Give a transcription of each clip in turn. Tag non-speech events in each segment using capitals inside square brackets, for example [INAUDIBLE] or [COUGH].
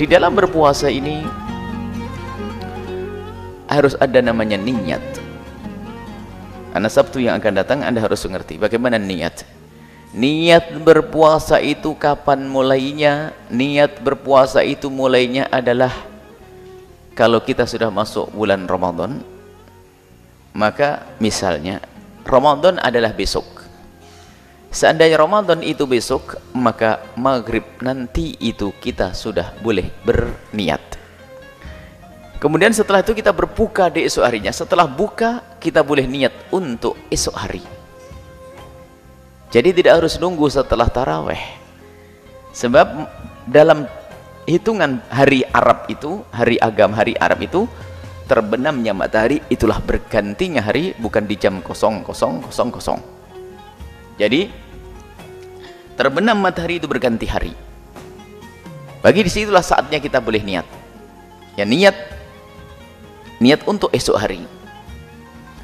di dalam berpuasa ini harus ada namanya niat. Karena Sabtu yang akan datang Anda harus mengerti bagaimana niat. Niat berpuasa itu kapan mulainya? Niat berpuasa itu mulainya adalah kalau kita sudah masuk bulan Ramadan maka misalnya Ramadan adalah besok Seandainya Ramadan itu besok, maka maghrib nanti itu kita sudah boleh berniat. Kemudian setelah itu kita berbuka di esok harinya. Setelah buka, kita boleh niat untuk esok hari. Jadi tidak harus nunggu setelah taraweh. Sebab dalam hitungan hari Arab itu, hari agam hari Arab itu, terbenamnya matahari itulah bergantinya hari bukan di jam 0000. Jadi terbenam matahari itu berganti hari. Bagi di situlah saatnya kita boleh niat. Ya niat, niat untuk esok hari.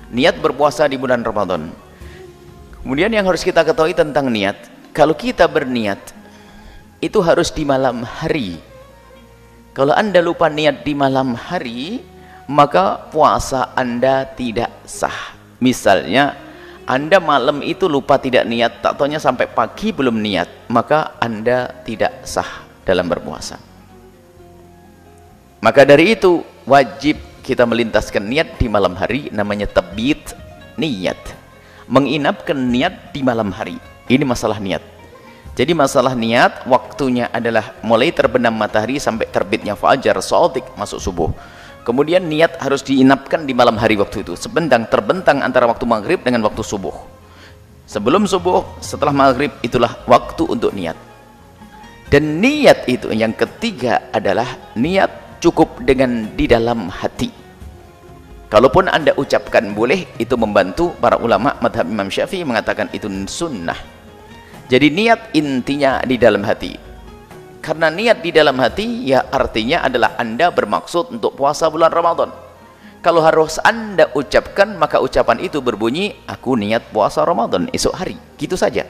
Niat berpuasa di bulan Ramadan. Kemudian yang harus kita ketahui tentang niat, kalau kita berniat itu harus di malam hari. Kalau anda lupa niat di malam hari, maka puasa anda tidak sah. Misalnya anda malam itu lupa tidak niat, tak taunya sampai pagi belum niat, maka Anda tidak sah dalam berpuasa. Maka dari itu wajib kita melintaskan niat di malam hari namanya tebit niat. Menginapkan niat di malam hari. Ini masalah niat. Jadi masalah niat waktunya adalah mulai terbenam matahari sampai terbitnya fajar, sodik masuk subuh. Kemudian niat harus diinapkan di malam hari waktu itu. Sebentang terbentang antara waktu maghrib dengan waktu subuh. Sebelum subuh, setelah maghrib itulah waktu untuk niat. Dan niat itu yang ketiga adalah niat cukup dengan di dalam hati. Kalaupun anda ucapkan boleh, itu membantu para ulama madhab Imam Syafi'i mengatakan itu sunnah. Jadi niat intinya di dalam hati karena niat di dalam hati ya artinya adalah anda bermaksud untuk puasa bulan Ramadan. Kalau harus anda ucapkan maka ucapan itu berbunyi aku niat puasa Ramadan esok hari. Gitu saja.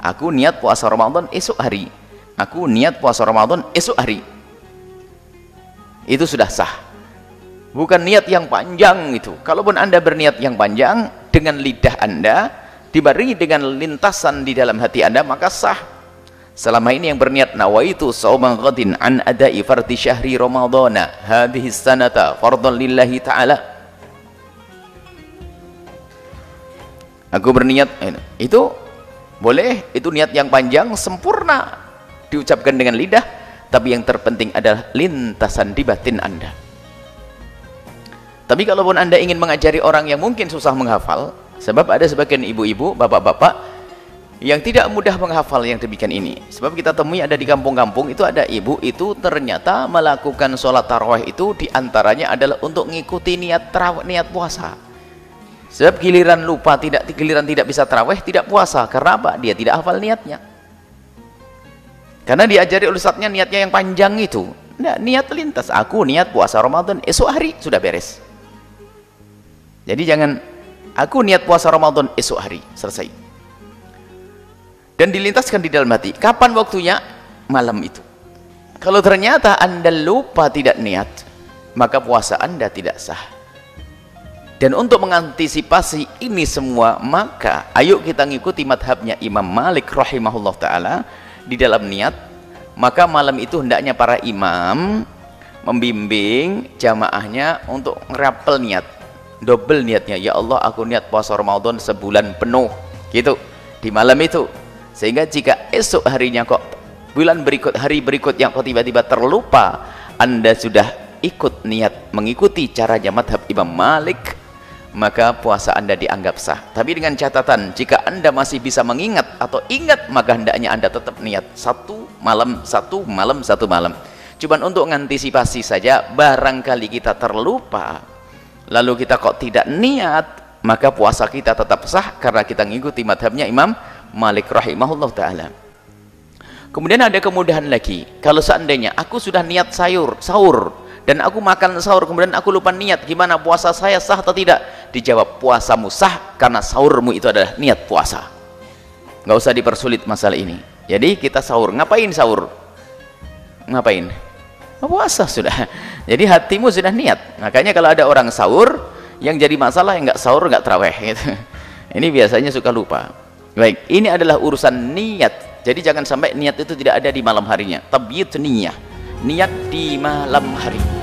Aku niat puasa Ramadan esok hari. Aku niat puasa Ramadan esok hari. Itu sudah sah. Bukan niat yang panjang itu. Kalaupun anda berniat yang panjang dengan lidah anda diberi dengan lintasan di dalam hati anda maka sah selama ini yang berniat nawaitu sauman ghadin an adai fardi syahri ramadana hadhihi sanata fardhan lillahi ta'ala. Aku berniat itu boleh itu niat yang panjang sempurna diucapkan dengan lidah tapi yang terpenting adalah lintasan di batin anda. Tapi kalaupun anda ingin mengajari orang yang mungkin susah menghafal sebab ada sebagian ibu-ibu bapak-bapak yang tidak mudah menghafal yang demikian ini. Sebab kita temui ada di kampung-kampung itu ada ibu itu ternyata melakukan sholat tarawih itu di antaranya adalah untuk mengikuti niat tarawih niat puasa. Sebab giliran lupa tidak giliran tidak bisa tarawih tidak puasa. Karena apa? Dia tidak hafal niatnya. Karena diajari oleh saatnya niatnya yang panjang itu. Nah, niat lintas. Aku niat puasa Ramadan esok hari sudah beres. Jadi jangan aku niat puasa Ramadan esok hari selesai dan dilintaskan di dalam hati. Kapan waktunya? Malam itu. Kalau ternyata anda lupa tidak niat maka puasa anda tidak sah. Dan untuk mengantisipasi ini semua maka ayo kita ngikuti madhabnya Imam Malik rahimahullah ta'ala di dalam niat. Maka malam itu hendaknya para imam membimbing jamaahnya untuk ngerapel niat double niatnya. Ya Allah aku niat puasa Ramadan sebulan penuh. Gitu. Di malam itu sehingga jika esok harinya kok bulan berikut hari berikut yang kok tiba-tiba terlupa anda sudah ikut niat mengikuti caranya madhab Imam Malik maka puasa anda dianggap sah. Tapi dengan catatan jika anda masih bisa mengingat atau ingat maka hendaknya anda tetap niat satu malam satu malam satu malam. Cuman untuk mengantisipasi saja barangkali kita terlupa lalu kita kok tidak niat maka puasa kita tetap sah karena kita mengikuti madhabnya Imam Malik rahimahullah ta'ala. Kemudian ada kemudahan lagi. Kalau seandainya aku sudah niat sayur sahur dan aku makan sahur kemudian aku lupa niat gimana puasa saya sah atau tidak? Dijawab puasamu sah karena sahurmu itu adalah niat puasa. Nggak usah dipersulit masalah ini. Jadi kita sahur. Ngapain sahur? Ngapain? Puasa sudah. [LAUGHS] Jadi hatimu sudah niat. Makanya kalau ada orang sahur yang jadi masalah yang nggak sahur nggak terawih gitu. [LAUGHS] ini biasanya suka lupa baik ini adalah urusan niat. Jadi jangan sampai niat itu tidak ada di malam harinya. Tabyid niyah. Niat di malam hari